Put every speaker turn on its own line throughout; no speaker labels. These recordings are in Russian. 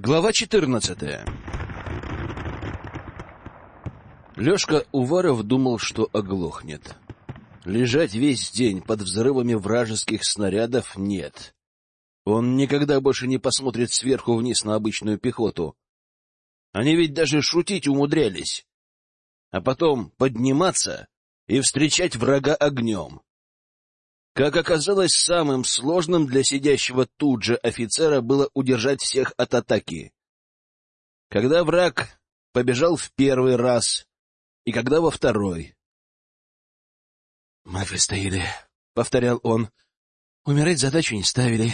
Глава четырнадцатая Лёшка Уваров думал, что оглохнет. Лежать весь день под взрывами вражеских снарядов нет. Он никогда больше не посмотрит сверху вниз на обычную пехоту. Они ведь даже шутить умудрялись. А потом подниматься и встречать врага огнем. Как оказалось, самым сложным для сидящего тут же офицера было удержать всех от атаки. Когда враг побежал в первый раз и когда во второй. «Мы выстояли», — повторял он. «Умирать задачу не ставили,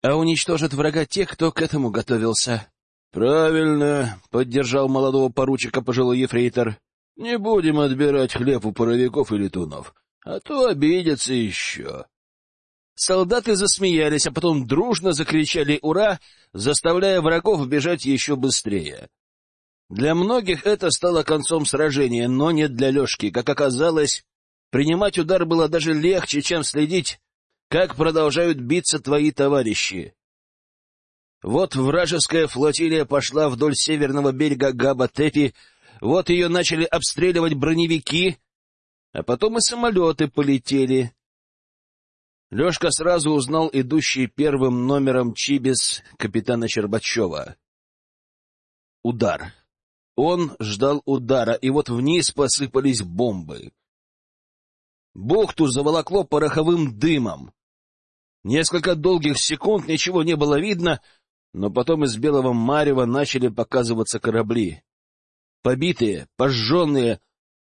а уничтожат врага тех, кто к этому готовился». «Правильно», — поддержал молодого поручика пожилой ефрейтор. «Не будем отбирать хлеб у паровиков и летунов а то обидятся еще. Солдаты засмеялись, а потом дружно закричали «Ура!», заставляя врагов бежать еще быстрее. Для многих это стало концом сражения, но не для Лешки. Как оказалось, принимать удар было даже легче, чем следить, как продолжают биться твои товарищи. Вот вражеская флотилия пошла вдоль северного берега Габа-Тепи, вот ее начали обстреливать броневики, а потом и самолеты полетели. Лешка сразу узнал идущий первым номером Чибис капитана Щербачева. Удар. Он ждал удара, и вот вниз посыпались бомбы. Бухту заволокло пороховым дымом. Несколько долгих секунд ничего не было видно, но потом из белого марева начали показываться корабли. Побитые, пожженные,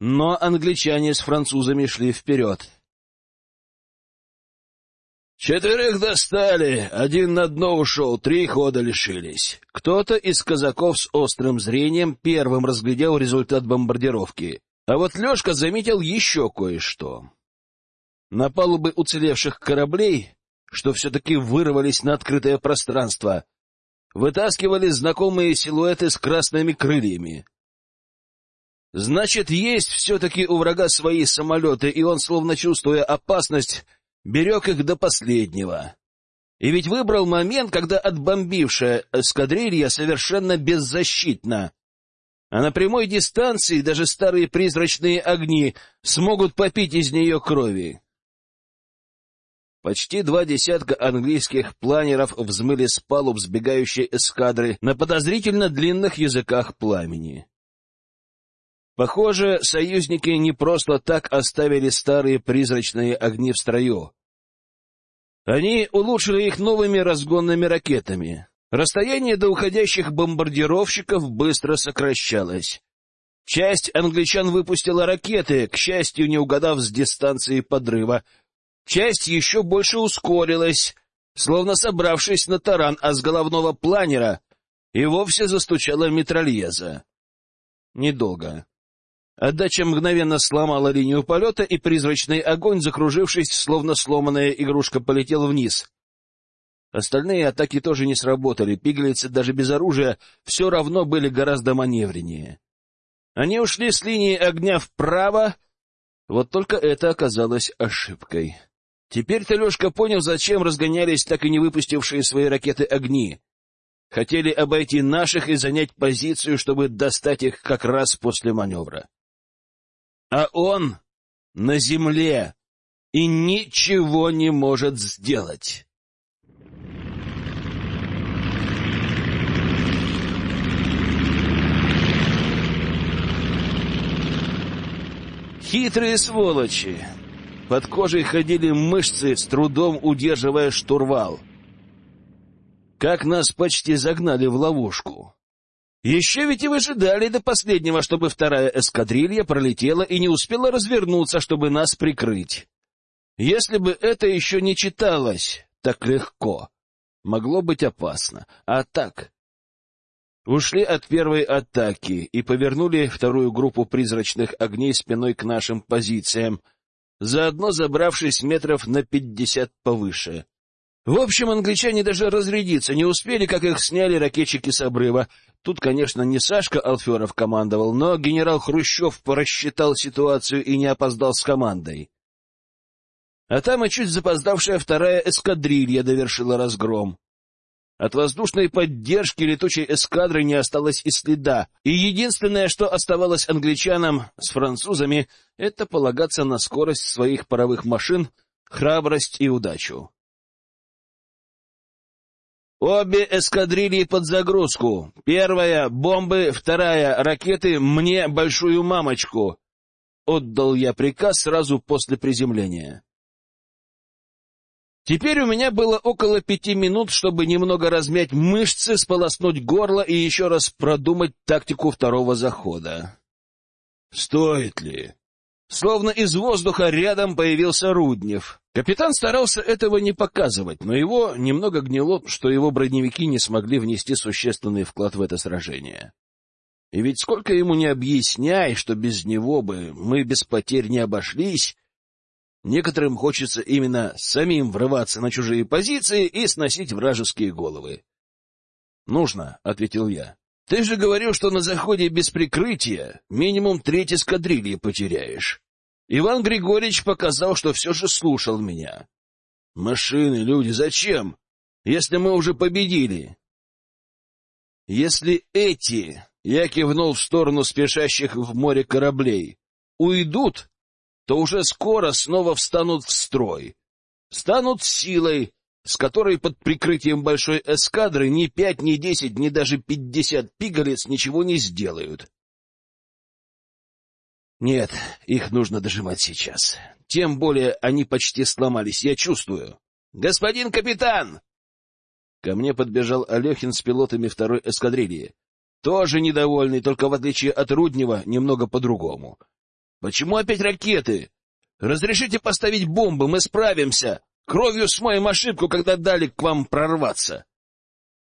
но англичане с французами шли вперед. «Четверых достали, один на дно ушел, три хода лишились». Кто-то из казаков с острым зрением первым разглядел результат бомбардировки, а вот Лешка заметил еще кое-что. На палубы уцелевших кораблей, что все-таки вырвались на открытое пространство, вытаскивали знакомые силуэты с красными крыльями. Значит, есть все-таки у врага свои самолеты, и он, словно чувствуя опасность, берег их до последнего. И ведь выбрал момент, когда отбомбившая эскадрилья совершенно беззащитна. А на прямой дистанции даже старые призрачные огни смогут попить из нее крови. Почти два десятка английских планеров взмыли с палуб сбегающей эскадры на подозрительно длинных языках пламени. Похоже, союзники не просто так оставили старые призрачные огни в строю. Они улучшили их новыми разгонными ракетами. Расстояние до уходящих бомбардировщиков быстро сокращалось. Часть англичан выпустила ракеты, к счастью, не угадав с дистанции подрыва. Часть еще больше ускорилась, словно собравшись на таран, а с головного планера и вовсе застучала метрольеза. Недолго. Отдача мгновенно сломала линию полета, и призрачный огонь, закружившись, словно сломанная игрушка, полетел вниз. Остальные атаки тоже не сработали, пигалицы даже без оружия все равно были гораздо маневреннее. Они ушли с линии огня вправо, вот только это оказалось ошибкой. Теперь-то Лешка понял, зачем разгонялись так и не выпустившие свои ракеты огни. Хотели обойти наших и занять позицию, чтобы достать их как раз после маневра а он на земле и ничего не может сделать. Хитрые сволочи! Под кожей ходили мышцы, с трудом удерживая штурвал. Как нас почти загнали в ловушку. Еще ведь и выжидали до последнего, чтобы вторая эскадрилья пролетела и не успела развернуться, чтобы нас прикрыть. Если бы это еще не читалось так легко, могло быть опасно. А так... Ушли от первой атаки и повернули вторую группу призрачных огней спиной к нашим позициям, заодно забравшись метров на пятьдесят повыше. В общем, англичане даже разрядиться не успели, как их сняли ракетчики с обрыва. Тут, конечно, не Сашка Алферов командовал, но генерал Хрущев просчитал ситуацию и не опоздал с командой. А там и чуть запоздавшая вторая эскадрилья довершила разгром. От воздушной поддержки летучей эскадры не осталось и следа, и единственное, что оставалось англичанам с французами, это полагаться на скорость своих паровых машин, храбрость и удачу. Обе эскадрильи под загрузку. Первая — бомбы, вторая — ракеты «Мне большую мамочку». Отдал я приказ сразу после приземления. Теперь у меня было около пяти минут, чтобы немного размять мышцы, сполоснуть горло и еще раз продумать тактику второго захода. Стоит ли? Словно из воздуха рядом появился Руднев. Капитан старался этого не показывать, но его немного гнело, что его броневики не смогли внести существенный вклад в это сражение. И ведь сколько ему не объясняй, что без него бы мы без потерь не обошлись, некоторым хочется именно самим врываться на чужие позиции и сносить вражеские головы. — Нужно, — ответил я. Ты же говорил, что на заходе без прикрытия минимум треть эскадрильи потеряешь. Иван Григорьевич показал, что все же слушал меня. Машины, люди, зачем, если мы уже победили? Если эти, я кивнул в сторону спешащих в море кораблей, уйдут, то уже скоро снова встанут в строй, станут силой, с которой под прикрытием большой эскадры ни пять, ни десять, ни даже пятьдесят пигалец ничего не сделают. Нет, их нужно дожимать сейчас. Тем более они почти сломались, я чувствую. «Господин капитан!» Ко мне подбежал Алехин с пилотами второй эскадрильи. Тоже недовольный, только в отличие от Руднева, немного по-другому. «Почему опять ракеты? Разрешите поставить бомбы, мы справимся!» Кровью смоем ошибку, когда дали к вам прорваться.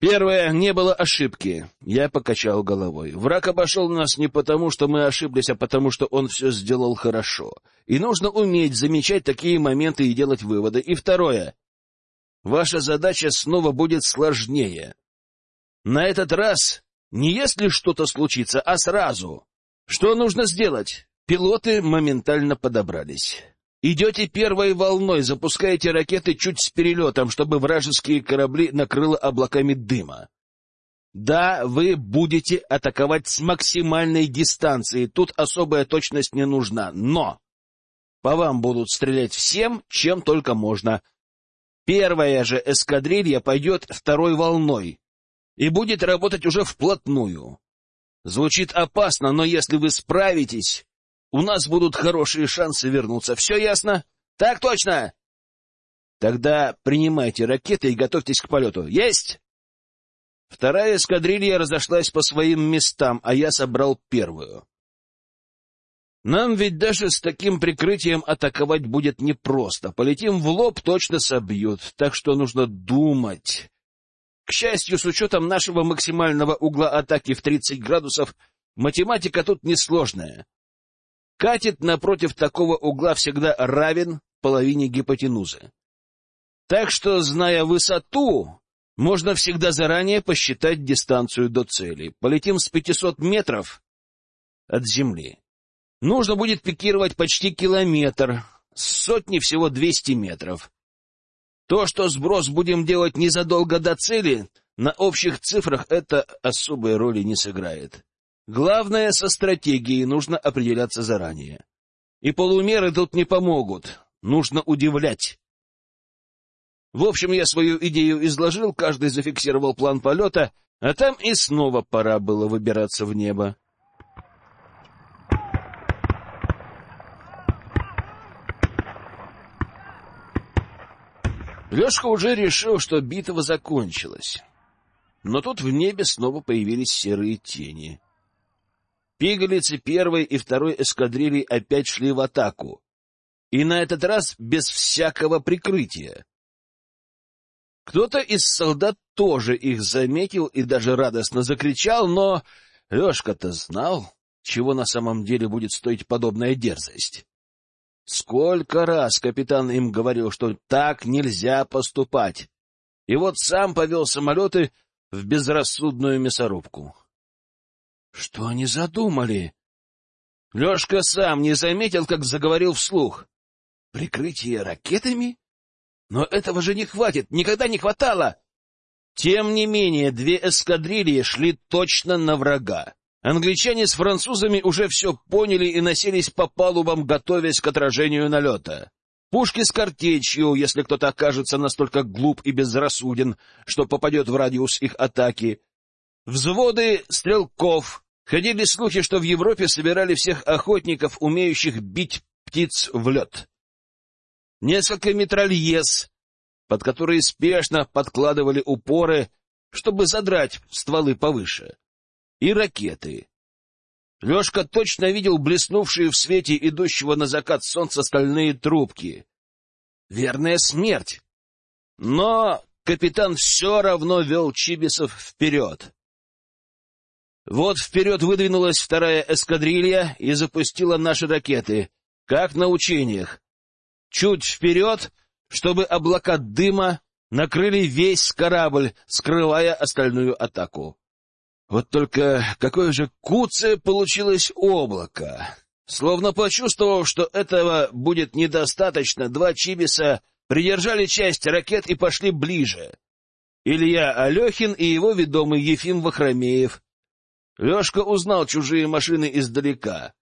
Первое, не было ошибки. Я покачал головой. Враг обошел нас не потому, что мы ошиблись, а потому, что он все сделал хорошо. И нужно уметь замечать такие моменты и делать выводы. И второе. Ваша задача снова будет сложнее. На этот раз не если что-то случится, а сразу. Что нужно сделать? Пилоты моментально подобрались. Идете первой волной, запускаете ракеты чуть с перелетом, чтобы вражеские корабли накрыло облаками дыма. Да, вы будете атаковать с максимальной дистанции, тут особая точность не нужна, но по вам будут стрелять всем, чем только можно. Первая же эскадрилья пойдет второй волной и будет работать уже вплотную. Звучит опасно, но если вы справитесь, у нас будут хорошие шансы вернуться. Все ясно? Так точно! Тогда принимайте ракеты и готовьтесь к полету. Есть! Вторая эскадрилья разошлась по своим местам, а я собрал первую. Нам ведь даже с таким прикрытием атаковать будет непросто. Полетим в лоб, точно собьют, так что нужно думать. К счастью, с учетом нашего максимального угла атаки в 30 градусов, математика тут несложная. Катет напротив такого угла всегда равен половине гипотенузы. Так что, зная высоту, можно всегда заранее посчитать дистанцию до цели. Полетим с 500 метров от земли. Нужно будет пикировать почти километр, с сотни всего 200 метров. То, что сброс будем делать незадолго до цели, на общих цифрах это особой роли не сыграет. Главное, со стратегией нужно определяться заранее. И полумеры тут не помогут. Нужно удивлять. В общем, я свою идею изложил, каждый зафиксировал план полета, а там и снова пора было выбираться в небо. Лешка уже решил, что битва закончилась. Но тут в небе снова появились серые тени. Пигалицы первой и второй эскадрильи опять шли в атаку. И на этот раз без всякого прикрытия. Кто-то из солдат тоже их заметил и даже радостно закричал, но Лешка-то знал, чего на самом деле будет стоить подобная дерзость. Сколько раз капитан им говорил, что так нельзя поступать. И вот сам повел самолеты в безрассудную мясорубку. Что они задумали? Лёшка сам не заметил, как заговорил вслух. Прикрытие ракетами? Но этого же не хватит, никогда не хватало. Тем не менее, две эскадрильи шли точно на врага. Англичане с французами уже все поняли и носились по палубам, готовясь к отражению налета. Пушки с картечью, если кто-то окажется настолько глуп и безрассуден, что попадет в радиус их атаки. Взводы стрелков. Ходили слухи, что в Европе собирали всех охотников, умеющих бить птиц в лед. Несколько метрольез, под которые спешно подкладывали упоры, чтобы задрать стволы повыше и ракеты. Лешка точно видел блеснувшие в свете идущего на закат солнца стальные трубки. Верная смерть. Но капитан все равно вел Чибисов вперед. Вот вперед выдвинулась вторая эскадрилья и запустила наши ракеты, как на учениях. Чуть вперед, чтобы облака дыма накрыли весь корабль, скрывая остальную атаку. Вот только какое же куцее получилось облако! Словно почувствовав, что этого будет недостаточно, два чибиса придержали часть ракет и пошли ближе. Илья Алехин и его ведомый Ефим Вахромеев. Лешка узнал чужие машины издалека.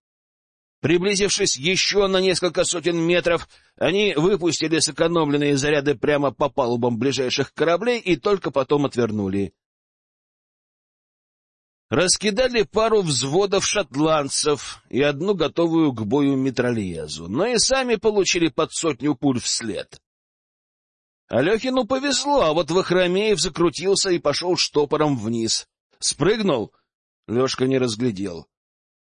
Приблизившись еще на несколько сотен метров, они выпустили сэкономленные заряды прямо по палубам ближайших кораблей и только потом отвернули раскидали пару взводов шотландцев и одну готовую к бою метрольезу, но и сами получили под сотню пуль вслед. Алехину повезло, а вот Вахромеев закрутился и пошел штопором вниз. Спрыгнул, Лешка не разглядел.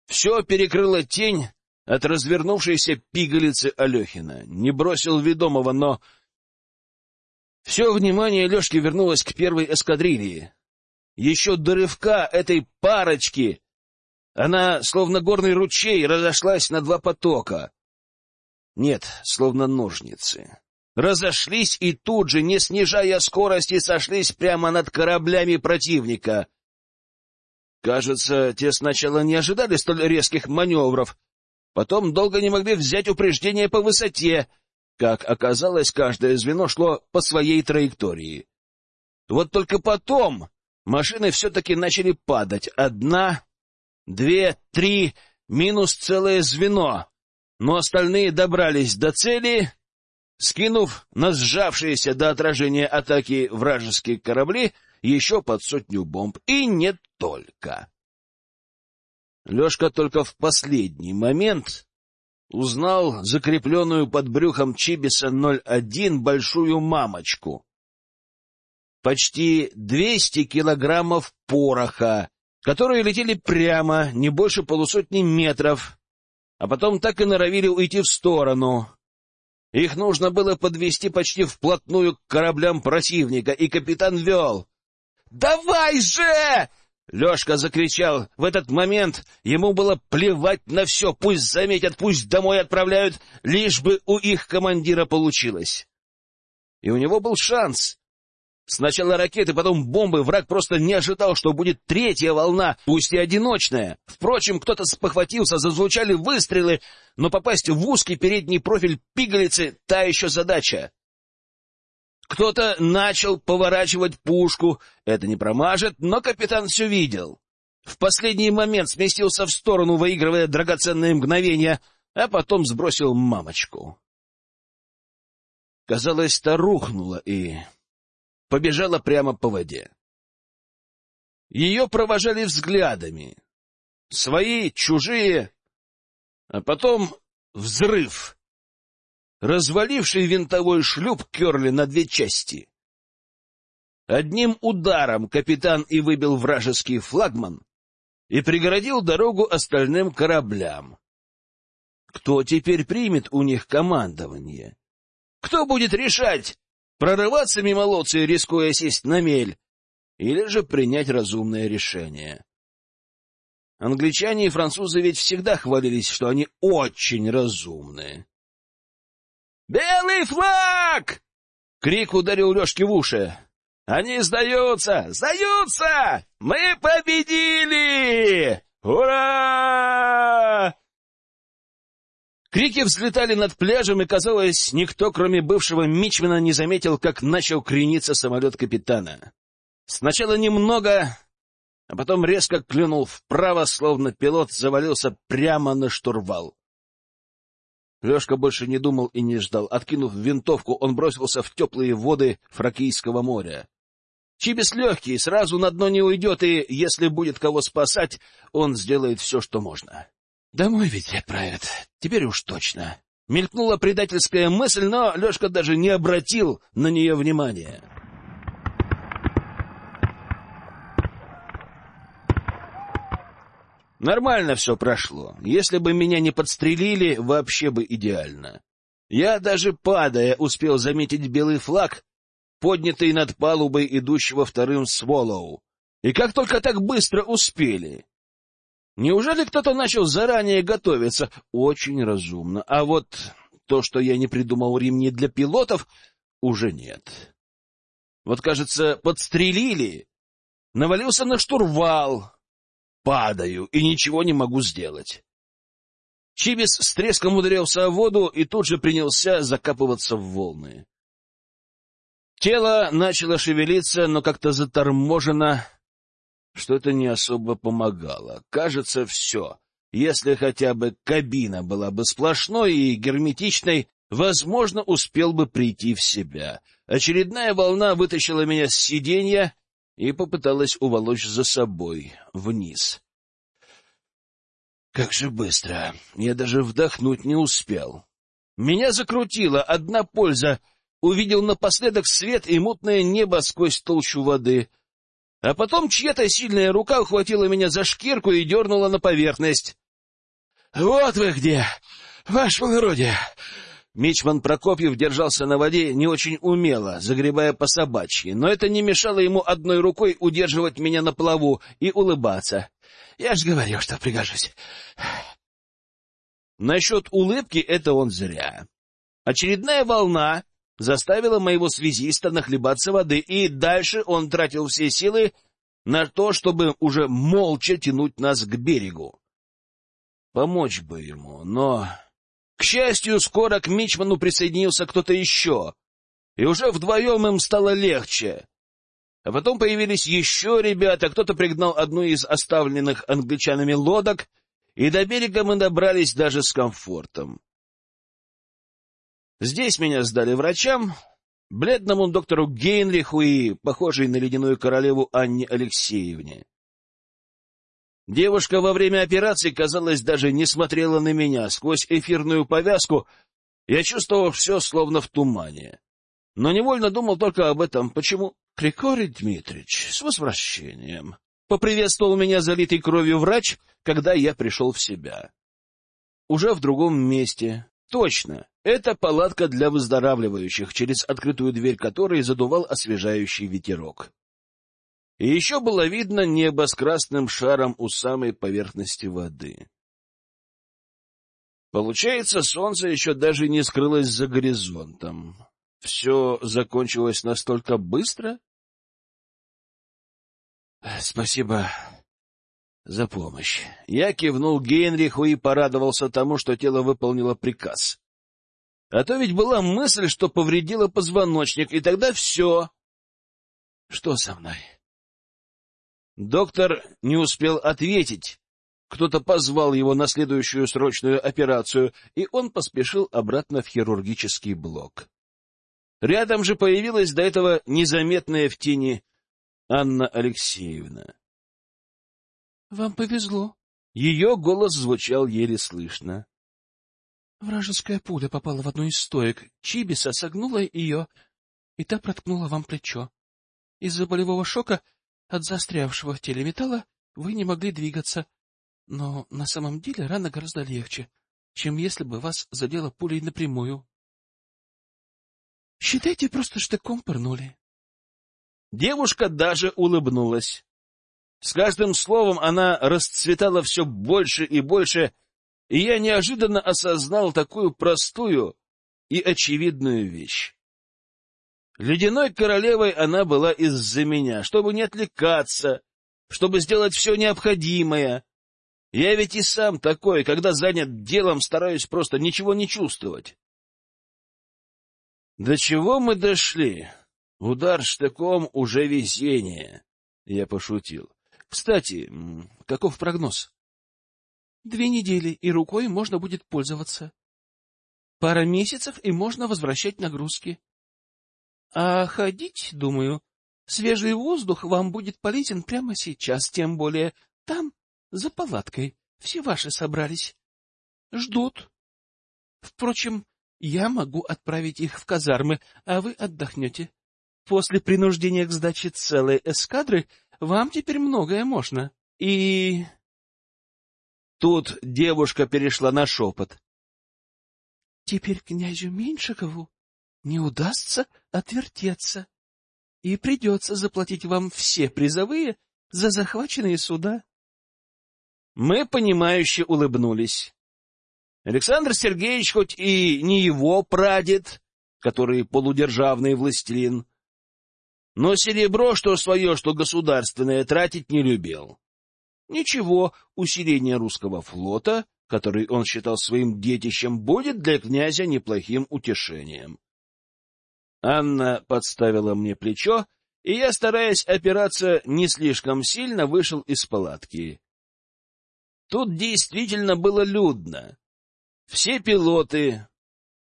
Все перекрыла тень от развернувшейся пигалицы Алехина. Не бросил ведомого, но... Все внимание Лешки вернулось к первой эскадрильи еще до рывка этой парочки. Она, словно горный ручей, разошлась на два потока. Нет, словно ножницы. Разошлись и тут же, не снижая скорости, сошлись прямо над кораблями противника. Кажется, те сначала не ожидали столь резких маневров, потом долго не могли взять упреждение по высоте. Как оказалось, каждое звено шло по своей траектории. Вот только потом Машины все-таки начали падать. Одна, две, три, минус целое звено. Но остальные добрались до цели, скинув на сжавшиеся до отражения атаки вражеские корабли еще под сотню бомб. И не только. Лешка только в последний момент узнал закрепленную под брюхом Чибиса 01 большую мамочку почти 200 килограммов пороха, которые летели прямо, не больше полусотни метров, а потом так и норовили уйти в сторону. Их нужно было подвести почти вплотную к кораблям противника, и капитан вел. «Давай же!» Лешка закричал. В этот момент ему было плевать на все. Пусть заметят, пусть домой отправляют, лишь бы у их командира получилось. И у него был шанс. Сначала ракеты, потом бомбы. Враг просто не ожидал, что будет третья волна, пусть и одиночная. Впрочем, кто-то спохватился, зазвучали выстрелы, но попасть в узкий передний профиль пигалицы — та еще задача. Кто-то начал поворачивать пушку. Это не промажет, но капитан все видел. В последний момент сместился в сторону, выигрывая драгоценные мгновения, а потом сбросил мамочку. Казалось, та рухнула и побежала прямо по воде. Ее провожали взглядами. Свои, чужие. А потом взрыв. Разваливший винтовой шлюп Керли на две части. Одним ударом капитан и выбил вражеский флагман и преградил дорогу остальным кораблям. Кто теперь примет у них командование? Кто будет решать, Прорываться мимо Лоции, рискуя сесть на мель, или же принять разумное решение. Англичане и французы ведь всегда хвалились, что они очень разумные. «Белый флаг!» — крик ударил Лешке в уши. «Они сдаются! Сдаются! Мы победили! Ура!» Крики взлетали над пляжем, и, казалось, никто, кроме бывшего мичмена, не заметил, как начал крениться самолет капитана. Сначала немного, а потом резко клюнул вправо, словно пилот завалился прямо на штурвал. Лешка больше не думал и не ждал. Откинув винтовку, он бросился в теплые воды Фракийского моря. Чибис легкий, сразу на дно не уйдет, и, если будет кого спасать, он сделает все, что можно. Домой ведь отправят, теперь уж точно. Мелькнула предательская мысль, но Лешка даже не обратил на нее внимания. Нормально все прошло. Если бы меня не подстрелили, вообще бы идеально. Я даже падая успел заметить белый флаг, поднятый над палубой идущего вторым Сволоу. И как только так быстро успели? Неужели кто-то начал заранее готовиться? Очень разумно. А вот то, что я не придумал ремни для пилотов, уже нет. Вот, кажется, подстрелили, навалился на штурвал, падаю и ничего не могу сделать. Чибис с треском ударился о воду и тут же принялся закапываться в волны. Тело начало шевелиться, но как-то заторможено. Что-то не особо помогало. Кажется, все. Если хотя бы кабина была бы сплошной и герметичной, возможно, успел бы прийти в себя. Очередная волна вытащила меня с сиденья и попыталась уволочь за собой вниз. Как же быстро! Я даже вдохнуть не успел. Меня закрутило. Одна польза — увидел напоследок свет и мутное небо сквозь толщу воды. А потом чья-то сильная рука ухватила меня за шкирку и дернула на поверхность. — Вот вы где, ваше благородие! Мичман Прокопьев держался на воде не очень умело, загребая по собачьи, но это не мешало ему одной рукой удерживать меня на плаву и улыбаться. Я ж говорил, что пригожусь. Насчет улыбки это он зря. Очередная волна заставила моего связиста нахлебаться воды, и дальше он тратил все силы на то, чтобы уже молча тянуть нас к берегу. Помочь бы ему, но... К счастью, скоро к Мичману присоединился кто-то еще, и уже вдвоем им стало легче. А потом появились еще ребята, кто-то пригнал одну из оставленных англичанами лодок, и до берега мы добрались даже с комфортом. Здесь меня сдали врачам, бледному доктору Гейнриху и похожей на ледяную королеву Анне Алексеевне. Девушка во время операции, казалось, даже не смотрела на меня. Сквозь эфирную повязку я чувствовал все словно в тумане. Но невольно думал только об этом. Почему? Григорий Дмитриевич, с возвращением. Поприветствовал меня залитый кровью врач, когда я пришел в себя. Уже в другом месте, Точно, это палатка для выздоравливающих, через открытую дверь которой задувал освежающий ветерок. И еще было видно небо с красным шаром у самой поверхности воды. Получается, солнце еще даже не скрылось за горизонтом. Все закончилось настолько быстро? Спасибо за помощь. Я кивнул Гейнриху и порадовался тому, что тело выполнило приказ. А то ведь была мысль, что повредило позвоночник, и тогда все. Что со мной? Доктор не успел ответить. Кто-то позвал его на следующую срочную операцию, и он поспешил обратно в хирургический блок. Рядом же появилась до этого незаметная в тени Анна Алексеевна. Вам повезло. Ее голос звучал еле слышно. Вражеская пуля попала в одну из стоек. Чибиса согнула ее, и та проткнула вам плечо. Из-за болевого шока от застрявшего в теле металла вы не могли двигаться. Но на самом деле рана гораздо легче, чем если бы вас задело пулей напрямую. Считайте, просто штыком пырнули. Девушка даже улыбнулась. С каждым словом она расцветала все больше и больше, и я неожиданно осознал такую простую и очевидную вещь. Ледяной королевой она была из-за меня, чтобы не отвлекаться, чтобы сделать все необходимое. Я ведь и сам такой, когда занят делом, стараюсь просто ничего не чувствовать. До чего мы дошли? Удар штыком уже везение. Я пошутил. Кстати, каков прогноз?
Две недели, и рукой можно будет пользоваться. Пара месяцев, и можно возвращать нагрузки. А ходить, думаю, свежий воздух вам будет полезен прямо сейчас, тем более там, за палаткой, все ваши собрались. Ждут. Впрочем, я могу отправить их в казармы, а вы отдохнете. После принуждения к сдаче целой эскадры вам теперь многое можно. И...
Тут девушка перешла на шепот.
Теперь князю Меньшикову не удастся отвертеться, и придется заплатить вам все призовые за захваченные суда.
Мы, понимающе улыбнулись. Александр Сергеевич хоть и не его прадед, который полудержавный властелин, но серебро, что свое, что государственное, тратить не любил. Ничего, усиление русского флота, который он считал своим детищем, будет для князя неплохим утешением. Анна подставила мне плечо, и я, стараясь опираться не слишком сильно, вышел из палатки. Тут действительно было людно. Все пилоты,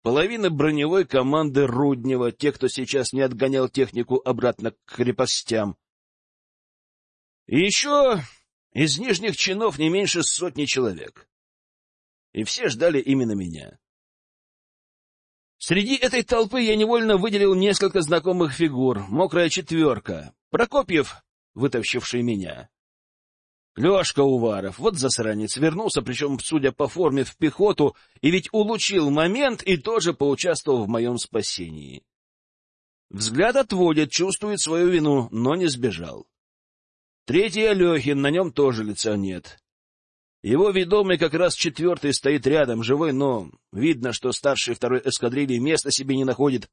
половина броневой команды Руднева, те, кто сейчас не отгонял технику обратно к крепостям. Еще из нижних чинов не меньше сотни человек. И все ждали именно меня. Среди этой толпы я невольно выделил несколько знакомых фигур. Мокрая четверка. Прокопьев, вытащивший меня. Лешка Уваров, вот засранец, вернулся, причем, судя по форме, в пехоту, и ведь улучил момент и тоже поучаствовал в моем спасении. Взгляд отводит, чувствует свою вину, но не сбежал. Третий Алехин, на нем тоже лица нет. Его ведомый как раз четвертый стоит рядом, живой, но видно, что старший второй эскадрильи места себе не находит,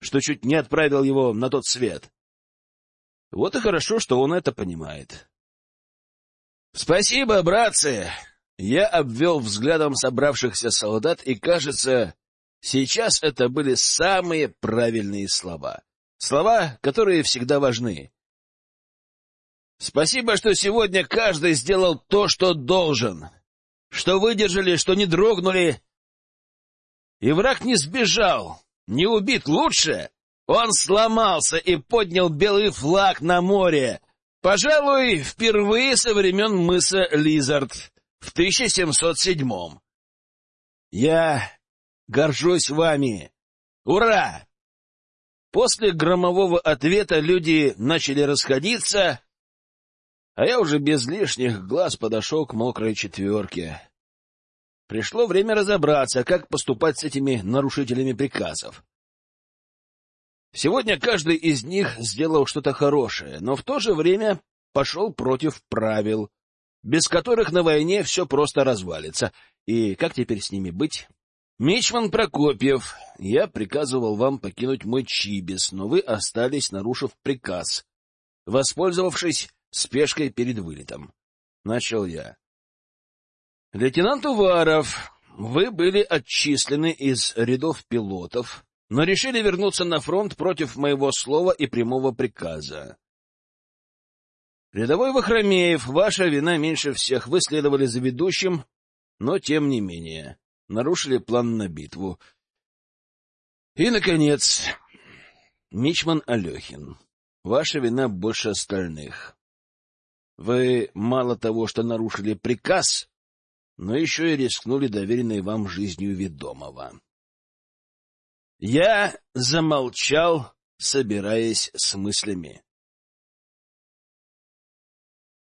что чуть не отправил его на тот свет. Вот и хорошо, что он это понимает. «Спасибо, братцы!» Я обвел взглядом собравшихся солдат, и, кажется, сейчас это были самые правильные слова. Слова, которые всегда важны. Спасибо, что сегодня каждый сделал то, что должен, что выдержали, что не дрогнули. И враг не сбежал, не убит лучше. Он сломался и поднял белый флаг на море, Пожалуй, впервые со времен мыса Лизард в 1707-м. Я горжусь вами. Ура! После громового ответа люди начали расходиться, а я уже без лишних глаз подошел к мокрой четверке. Пришло время разобраться, как поступать с этими нарушителями приказов. Сегодня каждый из них сделал что-то хорошее, но в то же время пошел против правил, без которых на войне все просто развалится. И как теперь с ними быть? Мичман Прокопьев, я приказывал вам покинуть мой Чибис, но вы остались, нарушив приказ, воспользовавшись спешкой перед вылетом. Начал я. Лейтенант Уваров, вы были отчислены из рядов пилотов, но решили вернуться на фронт против моего слова и прямого приказа. Рядовой Вахромеев, ваша вина меньше всех. Вы следовали за ведущим, но тем не менее нарушили план на битву. И, наконец, Мичман Алехин. Ваша вина больше остальных. Вы мало того, что нарушили приказ, но еще и рискнули доверенной вам жизнью ведомого. Я замолчал, собираясь с мыслями.